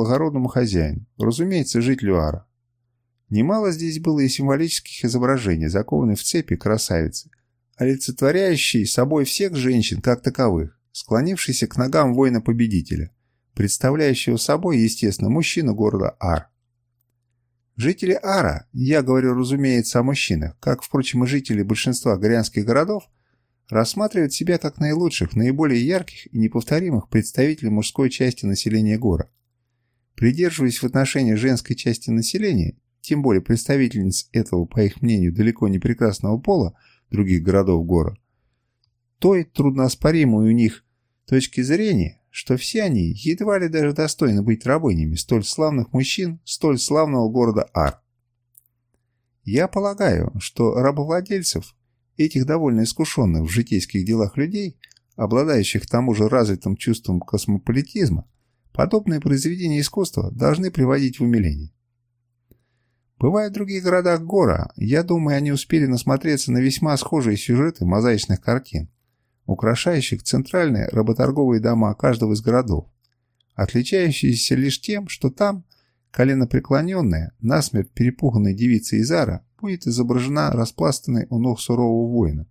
благородному хозяину, разумеется, жителю Ара. Немало здесь было и символических изображений, закованных в цепи красавицы, олицетворяющие собой всех женщин как таковых, склонившиеся к ногам воина-победителя, представляющего собой, естественно, мужчину города Ар. Жители Ара, я говорю, разумеется, о мужчинах, как, впрочем, и жители большинства горианских городов, рассматривают себя как наилучших, наиболее ярких и неповторимых представителей мужской части населения гора. Придерживаясь в отношении женской части населения, тем более представительниц этого, по их мнению, далеко не прекрасного пола других городов гора, той труднооспоримой у них точки зрения, что все они едва ли даже достойны быть рабынями столь славных мужчин, столь славного города Ар. Я полагаю, что рабовладельцев, этих довольно искушенных в житейских делах людей, обладающих тому же развитым чувством космополитизма, подобные произведения искусства должны приводить в умиление. Бывая в других городах Гора, я думаю, они успели насмотреться на весьма схожие сюжеты мозаичных картин, украшающих центральные работорговые дома каждого из городов, отличающиеся лишь тем, что там коленопреклоненная, насмерть перепуганная девица Изара будет изображена распластанной у ног сурового воина,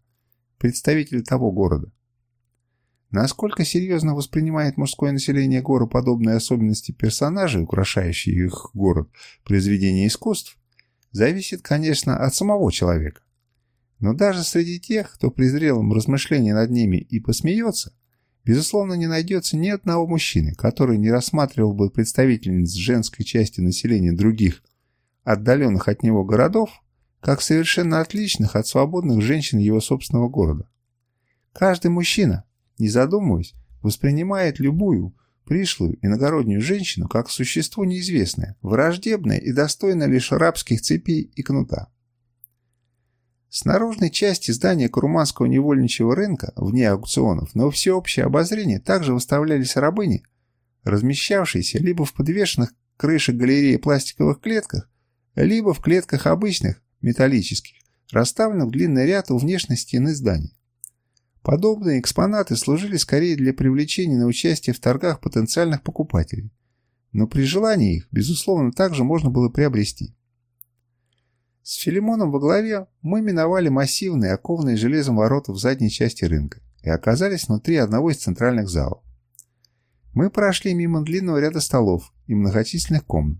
представителя того города. Насколько серьезно воспринимает мужское население гора подобные особенности персонажей, украшающие их город, произведения искусств, зависит, конечно, от самого человека. Но даже среди тех, кто при зрелом размышлении над ними и посмеется, безусловно, не найдется ни одного мужчины, который не рассматривал бы представительниц женской части населения других, отдаленных от него городов, как совершенно отличных от свободных женщин его собственного города. Каждый мужчина, не задумываясь, воспринимает любую, пришлую иногороднюю женщину как существо неизвестное, враждебное и достойное лишь рабских цепей и кнута. С наружной части здания Курманского невольничьего рынка, вне аукционов, на всеобщее обозрение также выставлялись рабыни, размещавшиеся либо в подвешенных крышах галереи пластиковых клетках, либо в клетках обычных, металлических, расставленных в длинный ряд у внешней стены здания. Подобные экспонаты служили скорее для привлечения на участие в торгах потенциальных покупателей, но при желании их, безусловно, также можно было приобрести. С Филимоном во главе мы миновали массивные, окованные железом ворота в задней части рынка и оказались внутри одного из центральных залов. Мы прошли мимо длинного ряда столов и многочисленных комнат.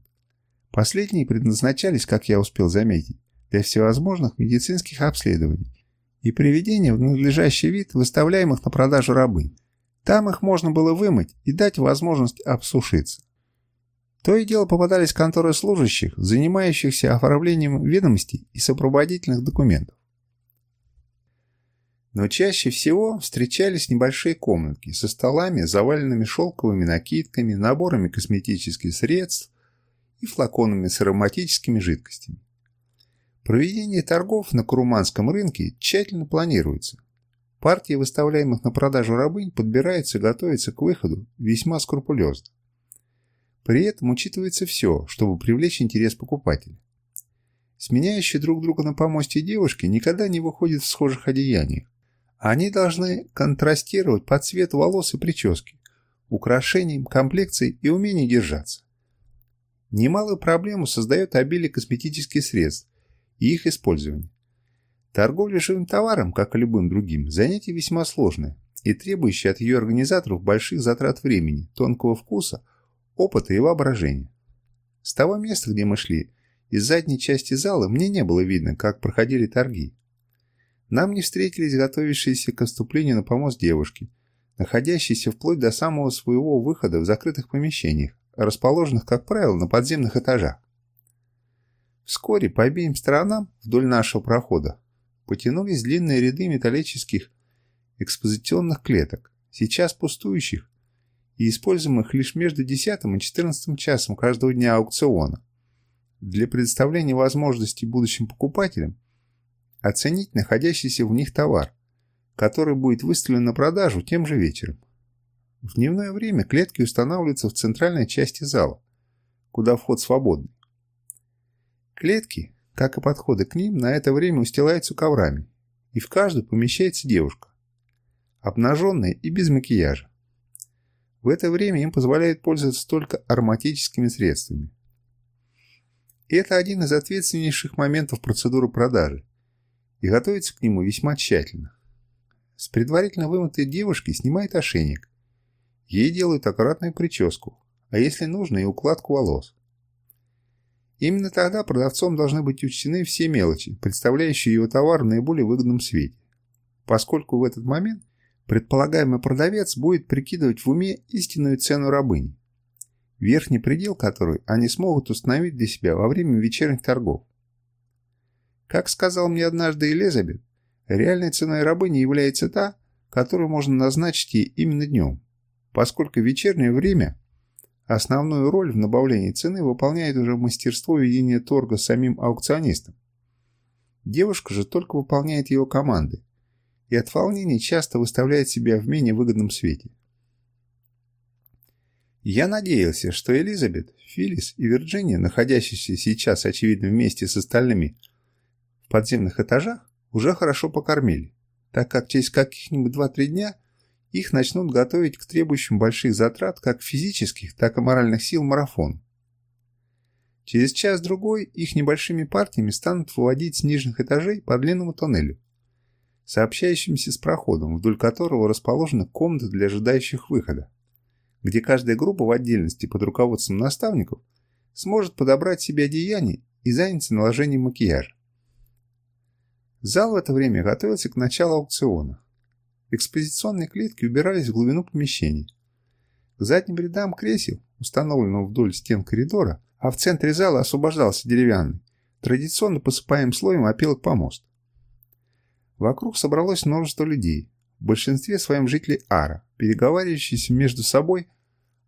Последние предназначались, как я успел заметить, для всевозможных медицинских обследований и приведения в надлежащий вид выставляемых на продажу рабынь. Там их можно было вымыть и дать возможность обсушиться. То и дело попадались конторы служащих, занимающихся оформлением ведомостей и сопроводительных документов. Но чаще всего встречались небольшие комнатки со столами, заваленными шелковыми накидками, наборами косметических средств и флаконами с ароматическими жидкостями. Проведение торгов на Куруманском рынке тщательно планируется. Партии выставляемых на продажу рабынь подбирается и готовится к выходу весьма скрупулезно. При этом учитывается все, чтобы привлечь интерес покупателя. Сменяющие друг друга на помосте девушки никогда не выходят в схожих одеяниях. Они должны контрастировать по цвету волос и прически, украшениям, комплекции и умению держаться. Немалую проблему создает обилие косметических средств, и их использование. Торговля живым товаром, как и любым другим, занятие весьма сложное и требующее от ее организаторов больших затрат времени, тонкого вкуса, опыта и воображения. С того места, где мы шли, из задней части зала мне не было видно, как проходили торги. Нам не встретились готовящиеся к вступлению на помост девушки, находящиеся вплоть до самого своего выхода в закрытых помещениях, расположенных, как правило, на подземных этажах. Вскоре по обеим сторонам вдоль нашего прохода потянулись длинные ряды металлических экспозиционных клеток, сейчас пустующих и используемых лишь между 10 и 14 часом каждого дня аукциона для предоставления возможности будущим покупателям оценить находящийся в них товар, который будет выставлен на продажу тем же вечером. В дневное время клетки устанавливаются в центральной части зала, куда вход свободный. Клетки, как и подходы к ним, на это время устилаются коврами, и в каждую помещается девушка, обнаженная и без макияжа. В это время им позволяют пользоваться только ароматическими средствами. И это один из ответственнейших моментов процедуры продажи, и готовится к нему весьма тщательно. С предварительно вымытой девушки снимает ошейник. Ей делают аккуратную прическу, а если нужно и укладку волос. Именно тогда продавцом должны быть учтены все мелочи, представляющие его товар в наиболее выгодном свете, поскольку в этот момент предполагаемый продавец будет прикидывать в уме истинную цену рабыни, верхний предел которой они смогут установить для себя во время вечерних торгов. Как сказал мне однажды Элизабет, реальной ценой рабыни является та, которую можно назначить ей именно днем, поскольку вечернее время Основную роль в набавлении цены выполняет уже мастерство ведения торга самим аукционистом. Девушка же только выполняет его команды и от волнения часто выставляет себя в менее выгодном свете. Я надеялся, что Элизабет, Филлис и Вирджиния, находящиеся сейчас, очевидно, вместе с остальными в подземных этажах, уже хорошо покормили, так как через каких-нибудь 2-3 дня – их начнут готовить к требующим больших затрат как физических, так и моральных сил марафон. Через час-другой их небольшими партиями станут выводить с нижних этажей по длинному тоннелю, сообщающимся с проходом, вдоль которого расположены комнаты для ожидающих выхода, где каждая группа в отдельности под руководством наставников сможет подобрать себе одеяние и заняться наложением макияжа. Зал в это время готовился к началу аукциона. Экспозиционные клетки убирались в глубину помещений. К задним рядам кресел, установленного вдоль стен коридора, а в центре зала освобождался деревянный, традиционно посыпаем слоем опилок помост. Вокруг собралось множество людей, в большинстве своем жители Ара, переговаривающиеся между собой,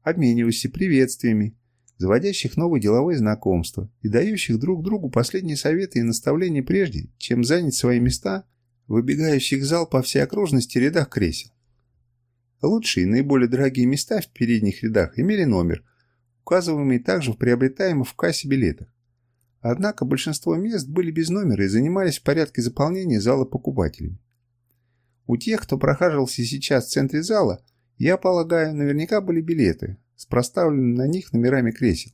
обменивающиеся приветствиями, заводящих новые деловые знакомства и дающих друг другу последние советы и наставления прежде, чем занять свои места выбегающих зал по всей окружности рядах кресел. Лучшие и наиболее дорогие места в передних рядах имели номер, указываемый также в приобретаемых в кассе билетах. Однако большинство мест были без номера и занимались в порядке заполнения зала покупателями. У тех, кто прохаживался сейчас в центре зала, я полагаю, наверняка были билеты с проставленными на них номерами кресел.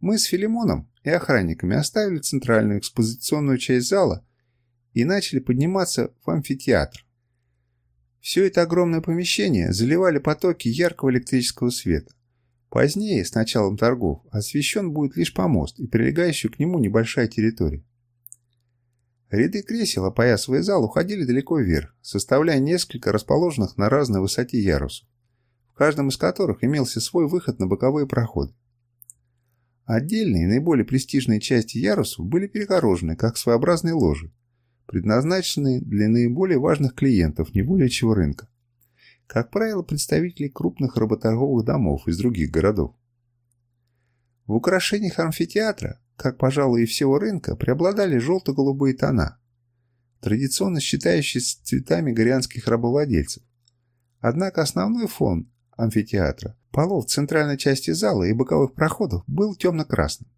Мы с Филимоном и охранниками оставили центральную экспозиционную часть зала и начали подниматься в амфитеатр. Все это огромное помещение заливали потоки яркого электрического света. Позднее, с началом торгов, освещен будет лишь помост и прилегающая к нему небольшая территория. Ряды кресел, опоясывая зал, уходили далеко вверх, составляя несколько расположенных на разной высоте ярусов, в каждом из которых имелся свой выход на боковые проходы. Отдельные, наиболее престижные части ярусов были перегорожены, как своеобразные ложи, предназначенные для наиболее важных клиентов неволячьего рынка. Как правило, представители крупных работорговых домов из других городов. В украшениях амфитеатра, как, пожалуй, и всего рынка, преобладали желто-голубые тона, традиционно считающиеся цветами горианских рабовладельцев. Однако основной фон амфитеатра, полов центральной части зала и боковых проходов был темно-красным.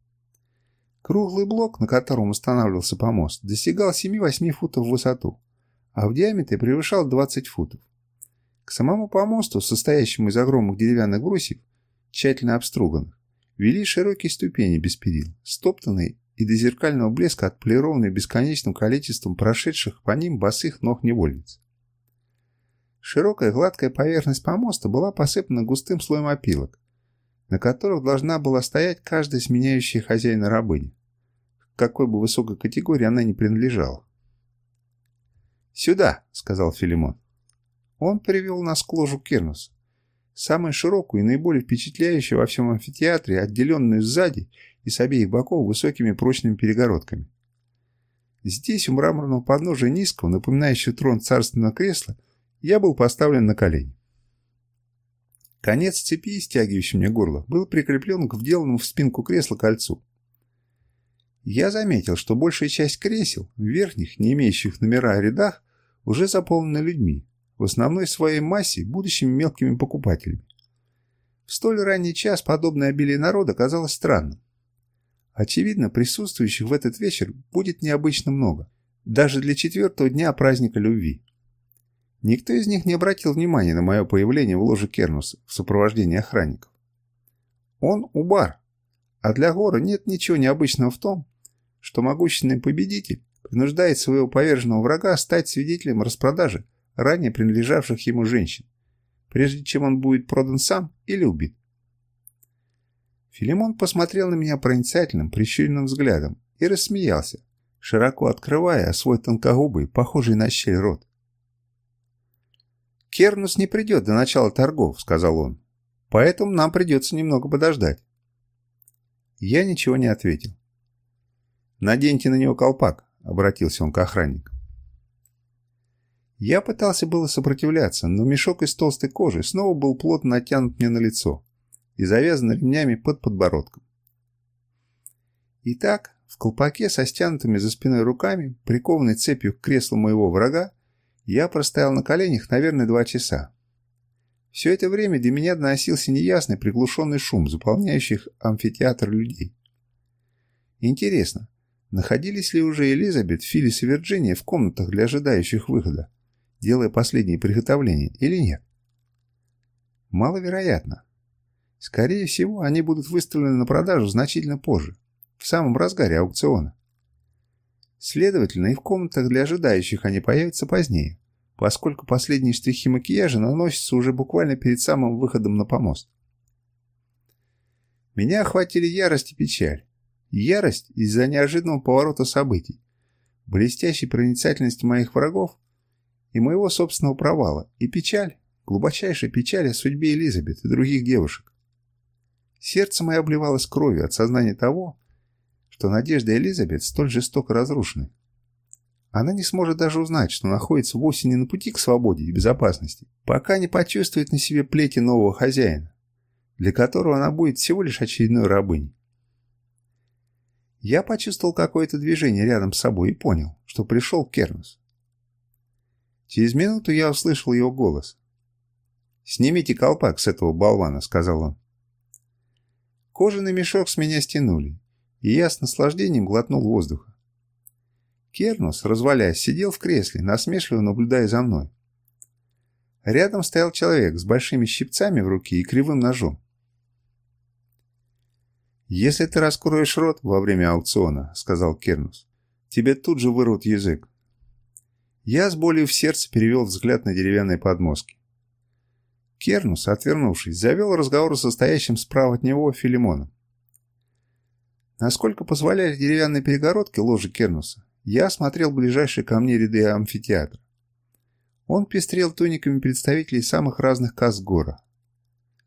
Круглый блок, на котором устанавливался помост, достигал 7-8 футов в высоту, а в диаметре превышал 20 футов. К самому помосту, состоящему из огромных деревянных брусьев, тщательно обструганных, вели широкие ступени без перил, стоптанные и до зеркального блеска отполированные бесконечным количеством прошедших по ним босых ног невольниц. Широкая гладкая поверхность помоста была посыпана густым слоем опилок, на которых должна была стоять каждая сменяющая хозяина рабыня, к какой бы высокой категории она ни принадлежала. «Сюда!» — сказал Филимон. Он привел нас к ложу Кернус, самую широкую и наиболее впечатляющую во всем амфитеатре, отделенную сзади и с обеих боков высокими прочными перегородками. Здесь, у мраморного подножия низкого, напоминающего трон царственного кресла, я был поставлен на колени. Конец цепи, стягивающий мне горло, был прикреплен к вделанному в спинку кресла кольцу. Я заметил, что большая часть кресел, в верхних, не имеющих номера рядах, уже заполнены людьми, в основной своей массе будущими мелкими покупателями. В столь ранний час подобное обилие народа казалось странным. Очевидно, присутствующих в этот вечер будет необычно много, даже для четвертого дня праздника любви. Никто из них не обратил внимания на мое появление в ложе Кернуса в сопровождении охранников. Он убар, а для Гора нет ничего необычного в том, что могущественный победитель принуждает своего поверженного врага стать свидетелем распродажи ранее принадлежавших ему женщин, прежде чем он будет продан сам или убит. Филимон посмотрел на меня проницательным, прищуренным взглядом и рассмеялся, широко открывая свой тонкогубый, похожий на щель рот. «Кернус не придет до начала торгов», — сказал он. «Поэтому нам придется немного подождать». Я ничего не ответил. «Наденьте на него колпак», — обратился он к охраннику. Я пытался было сопротивляться, но мешок из толстой кожи снова был плотно натянут мне на лицо и завязан ремнями под подбородком. Итак, в колпаке со стянутыми за спиной руками, прикованной цепью к креслу моего врага, я простоял на коленях, наверное, два часа. Все это время до меня доносился неясный приглушенный шум, заполняющий амфитеатр людей. Интересно, находились ли уже Элизабет, Филлис и Вирджиния в комнатах для ожидающих выхода, делая последние приготовления, или нет? Маловероятно. Скорее всего, они будут выставлены на продажу значительно позже, в самом разгаре аукциона. Следовательно, и в комнатах для ожидающих они появятся позднее, поскольку последние штрихи макияжа наносятся уже буквально перед самым выходом на помост. Меня охватили ярость и печаль. Ярость из-за неожиданного поворота событий, блестящей проницательности моих врагов и моего собственного провала, и печаль, глубочайшая печаль о судьбе Элизабет и других девушек. Сердце мое обливалось кровью от сознания того, что надежда Элизабет столь жестоко разрушены. Она не сможет даже узнать, что находится вовсе не на пути к свободе и безопасности, пока не почувствует на себе плети нового хозяина, для которого она будет всего лишь очередной рабыней. Я почувствовал какое-то движение рядом с собой и понял, что пришел Кернус. Через минуту я услышал его голос. «Снимите колпак с этого болвана», — сказал он. Кожаный мешок с меня стянули, и я с наслаждением глотнул воздуха. Кернус, развалясь, сидел в кресле, насмешливо наблюдая за мной. Рядом стоял человек с большими щипцами в руке и кривым ножом. «Если ты раскроешь рот во время аукциона», — сказал Кернус, — «тебе тут же вырвут язык». Я с болью в сердце перевел взгляд на деревянные подмостки. Кернус, отвернувшись, завел разговор с состоящим справа от него Филимоном. Насколько позволяли деревянные перегородки ложи Кернуса, я осмотрел ближайшие ко мне ряды амфитеатра. Он пестрел туниками представителей самых разных каст гора.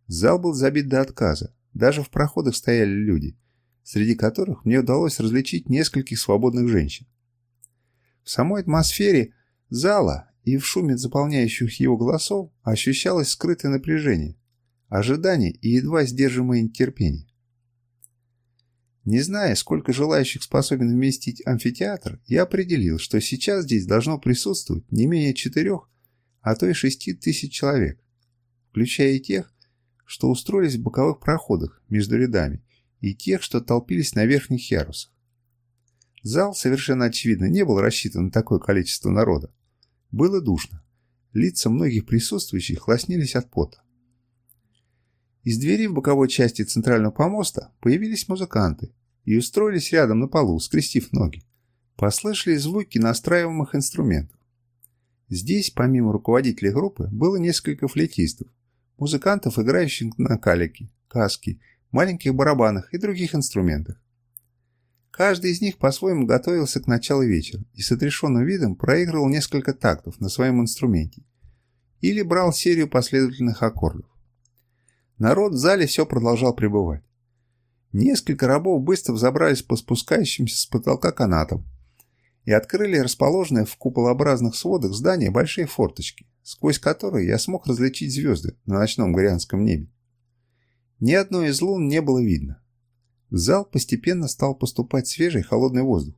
Зал был забит до отказа, даже в проходах стояли люди, среди которых мне удалось различить нескольких свободных женщин. В самой атмосфере зала и в шуме заполняющих его голосов ощущалось скрытое напряжение, ожидание и едва сдерживаемое нетерпение. Не зная, сколько желающих способен вместить амфитеатр, я определил, что сейчас здесь должно присутствовать не менее четырех, а то и шести тысяч человек, включая и тех, что устроились в боковых проходах между рядами, и тех, что толпились на верхних ярусах. Зал, совершенно очевидно, не был рассчитан на такое количество народа. Было душно. Лица многих присутствующих лоснились от пота. Из двери в боковой части центрального помоста появились музыканты и устроились рядом на полу, скрестив ноги. Послышались звуки настраиваемых инструментов. Здесь, помимо руководителей группы, было несколько флейтистов, музыкантов, играющих на калике, каске, маленьких барабанах и других инструментах. Каждый из них по-своему готовился к началу вечера и с отрешенным видом проигрывал несколько тактов на своем инструменте или брал серию последовательных аккордов. Народ в зале все продолжал пребывать. Несколько рабов быстро взобрались по спускающимся с потолка канатам и открыли расположенные в куполообразных сводах здания большие форточки, сквозь которые я смог различить звезды на ночном горианском небе. Ни одной из лун не было видно. В зал постепенно стал поступать свежий холодный воздух.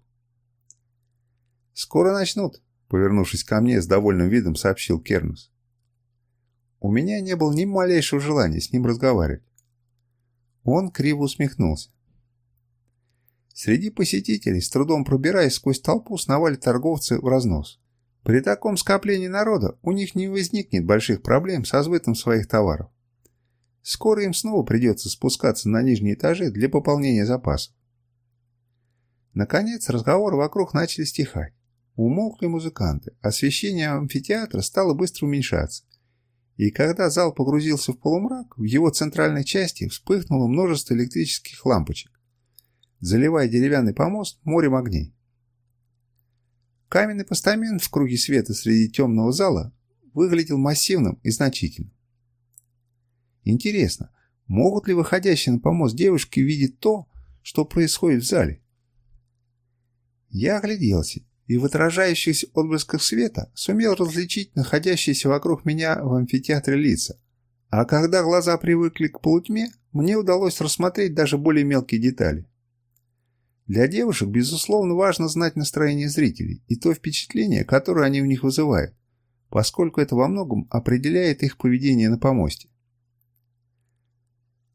«Скоро начнут», — повернувшись ко мне с довольным видом, сообщил Кернус. У меня не было ни малейшего желания с ним разговаривать. Он криво усмехнулся. Среди посетителей, с трудом пробираясь сквозь толпу, сновали торговцы в разнос. При таком скоплении народа у них не возникнет больших проблем со сбытом своих товаров. Скоро им снова придется спускаться на нижние этажи для пополнения запасов. Наконец разговоры вокруг начали стихать. Умолкли музыканты, освещение амфитеатра стало быстро уменьшаться. И когда зал погрузился в полумрак, в его центральной части вспыхнуло множество электрических лампочек, заливая деревянный помост морем огней. Каменный постамент в круге света среди темного зала выглядел массивным и значительным. Интересно, могут ли выходящие на помост девушки видеть то, что происходит в зале? Я огляделся и в отражающихся отблесках света сумел различить находящиеся вокруг меня в амфитеатре лица. А когда глаза привыкли к полутьме, мне удалось рассмотреть даже более мелкие детали. Для девушек, безусловно, важно знать настроение зрителей и то впечатление, которое они у них вызывают, поскольку это во многом определяет их поведение на помосте.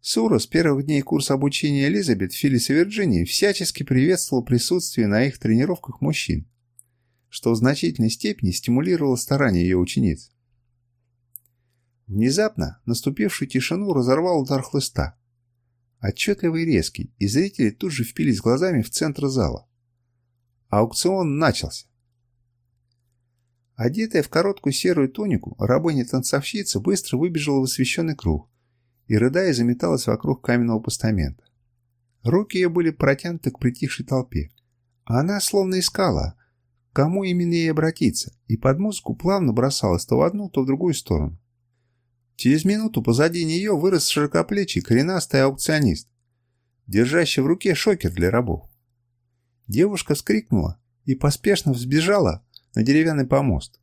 Сура с первых дней курса обучения Элизабет в Филлис и Вирджинии всячески приветствовал присутствие на их тренировках мужчин, что в значительной степени стимулировало старания ее учениц. Внезапно наступившую тишину разорвал удар хлыста. Отчетливый и резкий, и зрители тут же впились глазами в центр зала. Аукцион начался. Одетая в короткую серую тунику, рабыня-танцовщица быстро выбежала в освещенный круг, и, рыдая, заметалась вокруг каменного постамента. Руки ее были протянуты к притихшей толпе, а она словно искала, кому именно ей обратиться, и под музыку плавно бросалась то в одну, то в другую сторону. Через минуту позади нее вырос широкоплечий коренастый аукционист, держащий в руке шокер для рабов. Девушка вскрикнула и поспешно взбежала на деревянный помост.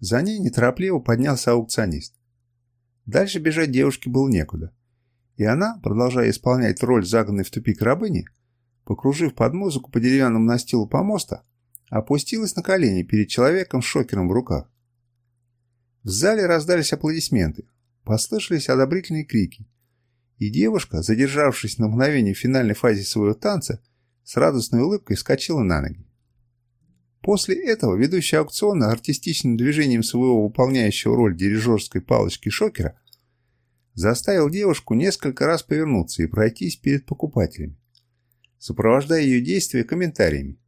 За ней неторопливо поднялся аукционист. Дальше бежать девушке было некуда. И она, продолжая исполнять роль загнанной в тупик рабыни, покружив под музыку по деревянному настилу помоста, опустилась на колени перед человеком с шокером в руках. В зале раздались аплодисменты, послышались одобрительные крики, и девушка, задержавшись на мгновение в финальной фазе своего танца, с радостной улыбкой вскочила на ноги. После этого ведущий аукциона артистичным движением своего выполняющего роль дирижерской палочки шокера заставил девушку несколько раз повернуться и пройтись перед покупателями, сопровождая ее действия комментариями.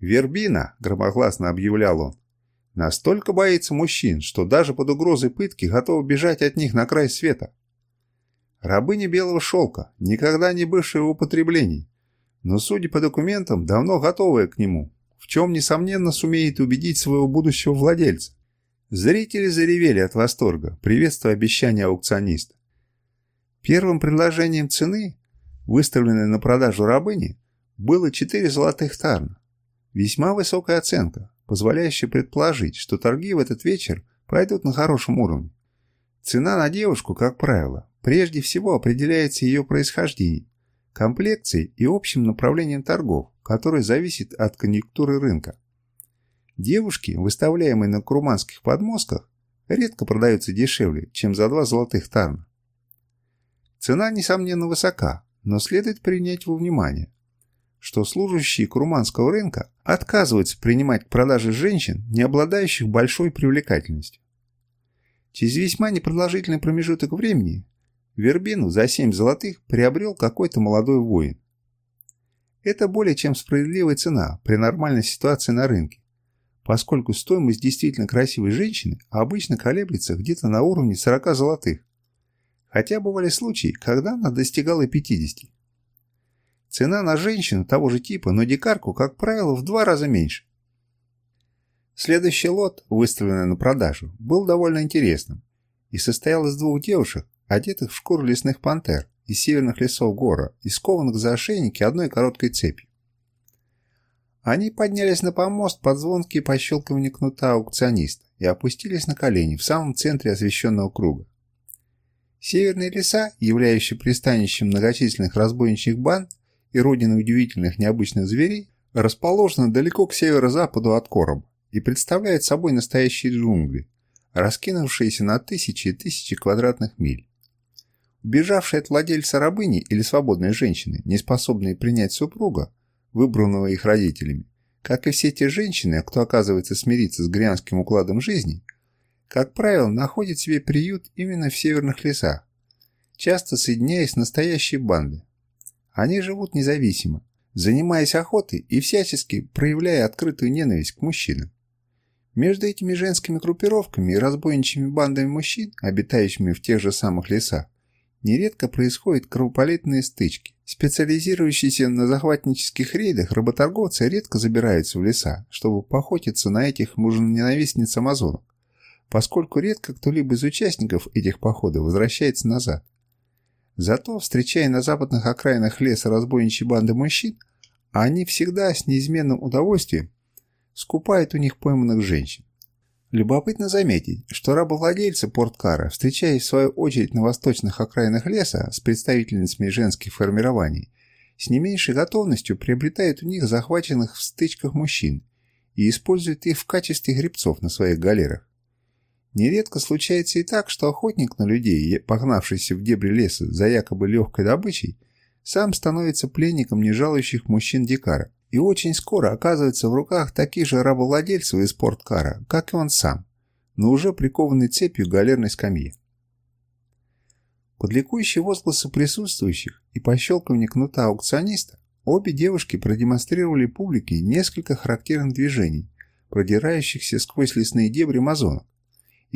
«Вербина», — громогласно объявлял он, — «настолько боится мужчин, что даже под угрозой пытки готов бежать от них на край света. Рабыня белого шелка, никогда не бывшая в употреблении, но, судя по документам, давно готовая к нему, в чем, несомненно, сумеет убедить своего будущего владельца. Зрители заревели от восторга, приветствуя обещание аукциониста. Первым предложением цены, выставленной на продажу рабыни, было 4 золотых тарна. Весьма высокая оценка, позволяющая предположить, что торги в этот вечер пройдут на хорошем уровне. Цена на девушку, как правило, прежде всего определяется ее происхождением, комплекцией и общим направлением торгов, которое зависит от конъюнктуры рынка. Девушки, выставляемые на курманских подмостках, редко продаются дешевле, чем за два золотых тарна. Цена, несомненно, высока, но следует принять во внимание, что служащие курманского рынка отказываются принимать к продаже женщин, не обладающих большой привлекательностью. Через весьма непродолжительный промежуток времени Вербину за семь золотых приобрел какой-то молодой воин. Это более чем справедливая цена при нормальной ситуации на рынке, поскольку стоимость действительно красивой женщины обычно колеблется где-то на уровне 40 золотых, хотя бывали случаи, когда она достигала 50. Цена на женщину того же типа, но дикарку, как правило, в два раза меньше. Следующий лот, выставленный на продажу, был довольно интересным и состоял из двух девушек, одетых в шкуру лесных пантер из северных лесов гора и скованных за ошейники одной короткой цепью. Они поднялись на помост под звонкие пощелкивания кнута аукциониста и опустились на колени в самом центре освещенного круга. Северные леса, являющие пристанищем многочисленных разбойничьих банд и родиной удивительных необычных зверей, расположены далеко к северо-западу от Короба и представляют собой настоящие джунгли, раскинувшиеся на тысячи и тысячи квадратных миль. Бежавшие от владельца рабыни или свободной женщины, не способные принять супруга, выбранного их родителями, как и все те женщины, кто оказывается смириться с грянским укладом жизни, как правило, находят себе приют именно в северных лесах, часто соединяясь с настоящей бандой. Они живут независимо, занимаясь охотой и всячески проявляя открытую ненависть к мужчинам. Между этими женскими группировками и разбойничьими бандами мужчин, обитающими в тех же самых лесах, нередко происходят кровопролитные стычки. Специализирующиеся на захватнических рейдах работорговцы редко забираются в леса, чтобы поохотиться на этих мужененавистниц амазонок, поскольку редко кто-либо из участников этих походов возвращается назад. Зато, встречая на западных окраинах леса разбойничьи банды мужчин, они всегда с неизменным удовольствием скупают у них пойманных женщин. Любопытно заметить, что рабовладельцы Порткара, встречаясь в свою очередь на восточных окраинах леса с представительницами женских формирований, с не меньшей готовностью приобретают у них захваченных в стычках мужчин и используют их в качестве гребцов на своих галерах. Нередко случается и так, что охотник на людей, погнавшийся в дебри леса за якобы легкой добычей, сам становится пленником нежалующих мужчин-дикара и очень скоро оказывается в руках таких же рабовладельцев из спорткара, как и он сам, но уже прикованный цепью галерной скамьи. Под ликующие возгласы присутствующих и пощелкивание кнута аукциониста обе девушки продемонстрировали публике несколько характерных движений, продирающихся сквозь лесные дебри мазонок,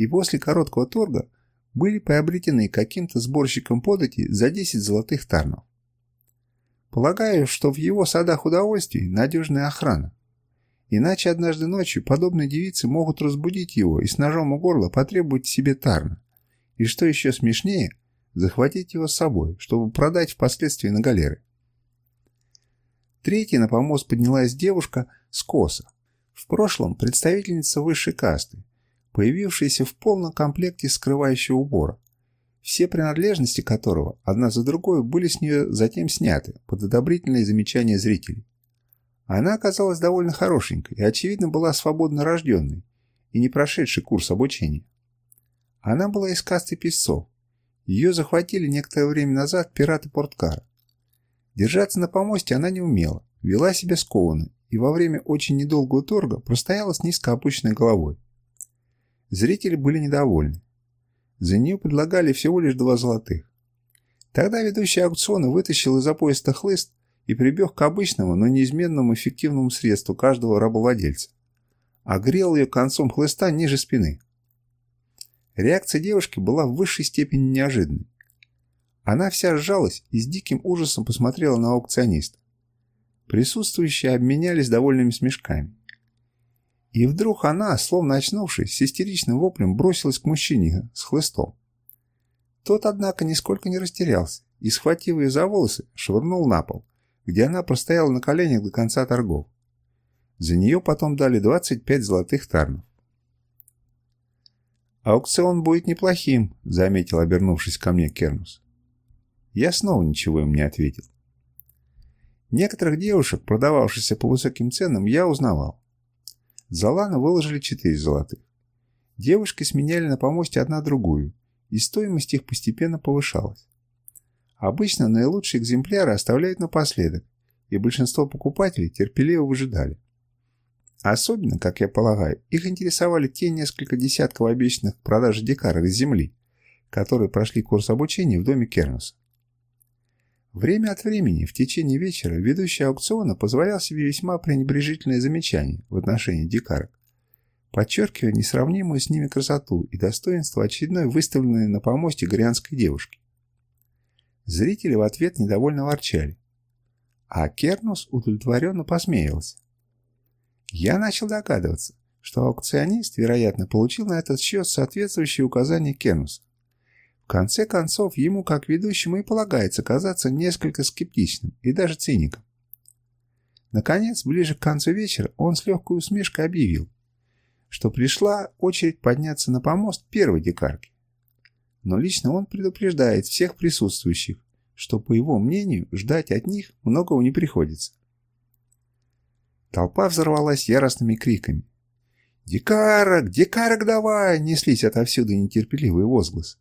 и после короткого торга были приобретены каким-то сборщиком подати за 10 золотых тарнов. Полагаю, что в его садах удовольствий надежная охрана. Иначе однажды ночью подобные девицы могут разбудить его и с ножом у горла потребовать себе тарна. И что еще смешнее, захватить его с собой, чтобы продать впоследствии на галеры. Третьей на помост поднялась девушка с коса. В прошлом представительница высшей касты, появившаяся в полном комплекте скрывающего убора, все принадлежности которого одна за другой были с нее затем сняты под одобрительные замечания зрителей. Она оказалась довольно хорошенькой и, очевидно, была свободно рожденной и не прошедшей курс обучения. Она была из касты песцов. Ее захватили некоторое время назад пираты Порткара. Держаться на помосте она не умела, вела себя скованно и во время очень недолгого торга простояла с низко опущенной головой. Зрители были недовольны. За нее предлагали всего лишь два золотых. Тогда ведущий аукциона вытащил из-за пояса хлыст и прибег к обычному, но неизменному эффективному средству каждого рабовладельца. Огрел ее концом хлыста ниже спины. Реакция девушки была в высшей степени неожиданной. Она вся сжалась и с диким ужасом посмотрела на аукциониста. Присутствующие обменялись довольными смешками. И вдруг она, словно очнувшись, с истеричным воплем бросилась к мужчине с хлыстом. Тот, однако, нисколько не растерялся и, схватив ее за волосы, швырнул на пол, где она простояла на коленях до конца торгов. За нее потом дали 25 золотых тарнов. «Аукцион будет неплохим», — заметил, обернувшись ко мне Кернус. Я снова ничего им не ответил. Некоторых девушек, продававшихся по высоким ценам, я узнавал. За Лану выложили четыре золотых. Девушки сменяли на помосте одна другую, и стоимость их постепенно повышалась. Обычно наилучшие экземпляры оставляют напоследок, и большинство покупателей терпеливо выжидали. Особенно, как я полагаю, их интересовали те несколько десятков обещанных продаж дикарок с земли, которые прошли курс обучения в доме Кернуса. Время от времени, в течение вечера, ведущий аукциона позволял себе весьма пренебрежительные замечания в отношении дикарок, подчеркивая несравнимую с ними красоту и достоинство очередной выставленной на помосте горианской девушки. Зрители в ответ недовольно ворчали, а Кернус удовлетворенно посмеивался. Я начал догадываться, что аукционист, вероятно, получил на этот счет соответствующие указания Кернуса конце концов, ему, как ведущему, и полагается казаться несколько скептичным и даже циником. Наконец, ближе к концу вечера, он с легкой усмешкой объявил, что пришла очередь подняться на помост первой дикарки. Но лично он предупреждает всех присутствующих, что, по его мнению, ждать от них многого не приходится. Толпа взорвалась яростными криками. «Дикарок! Дикарок давай!» неслись отовсюду нетерпеливые возгласы.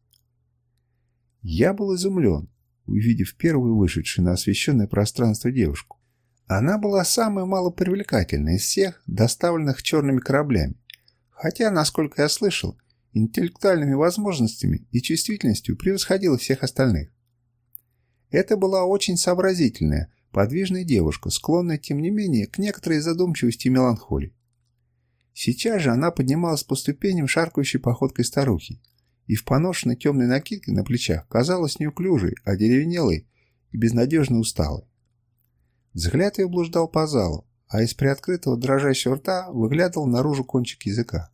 Я был изумлен, увидев первую вышедшую на освещенное пространство девушку. Она была самой малопривлекательной из всех, доставленных черными кораблями, хотя, насколько я слышал, интеллектуальными возможностями и чувствительностью превосходила всех остальных. Это была очень сообразительная, подвижная девушка, склонная, тем не менее, к некоторой задумчивости и меланхолии. Сейчас же она поднималась по ступеням шаркающей походкой старухи, и в поношенной темной накидке на плечах казалась неуклюжей, одеревенелой и безнадежно усталой. Взгляд ее блуждал по залу, а из приоткрытого дрожащего рта выглядывал наружу кончик языка.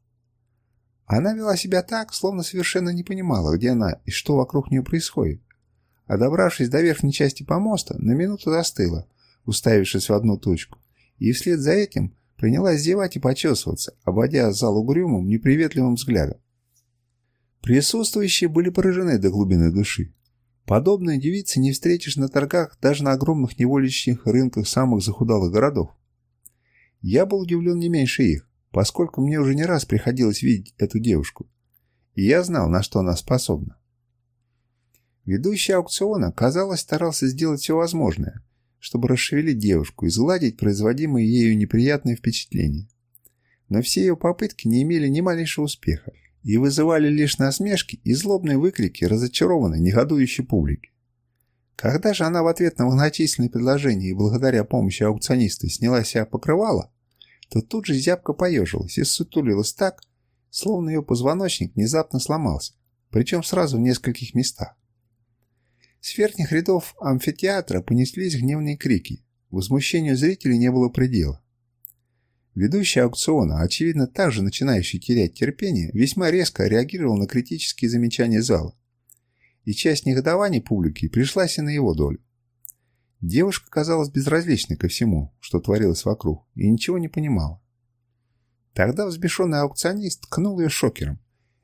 Она вела себя так, словно совершенно не понимала, где она и что вокруг нее происходит. А добравшись до верхней части помоста, на минуту застыла, уставившись в одну точку, и вслед за этим принялась зевать и почесываться, обводя зал угрюмым, неприветливым взглядом. Присутствующие были поражены до глубины души. Подобные девицы не встретишь на торгах даже на огромных неволичьих рынках самых захудалых городов. Я был удивлен не меньше их, поскольку мне уже не раз приходилось видеть эту девушку, и я знал, на что она способна. Ведущий аукциона, казалось, старался сделать все возможное, чтобы расшевелить девушку и сгладить производимые ею неприятные впечатления. Но все ее попытки не имели ни малейшего успеха и вызывали лишь насмешки и злобные выкрики разочарованной, негодующей публики. Когда же она в ответ на многочисленные предложения и благодаря помощи аукциониста сняла себя покрывало, то тут же зябко поежилась и сутулилась так, словно ее позвоночник внезапно сломался, причем сразу в нескольких местах. С верхних рядов амфитеатра понеслись гневные крики. Возмущению зрителей не было предела. Ведущий аукциона, очевидно также начинающий терять терпение, весьма резко реагировал на критические замечания зала. И часть негодования публики пришлась и на его долю. Девушка казалась безразличной ко всему, что творилось вокруг, и ничего не понимала. Тогда взбешенный аукционист ткнул ее шокером,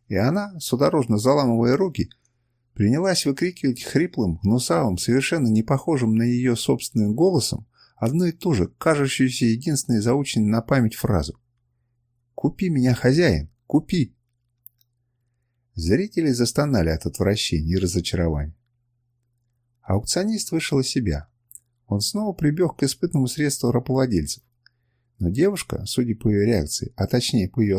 и она, судорожно заламывая руки, принялась выкрикивать хриплым, гнусавым, совершенно не похожим на ее собственным голосом, одно и то же, кажущуюся единственной заученной на память фразу. «Купи меня, хозяин! Купи!» Зрители застонали от отвращения и разочарования. Аукционист вышел из себя. Он снова прибег к испытанному средству рабовладельцев. Но девушка, судя по ее реакции, а точнее по ее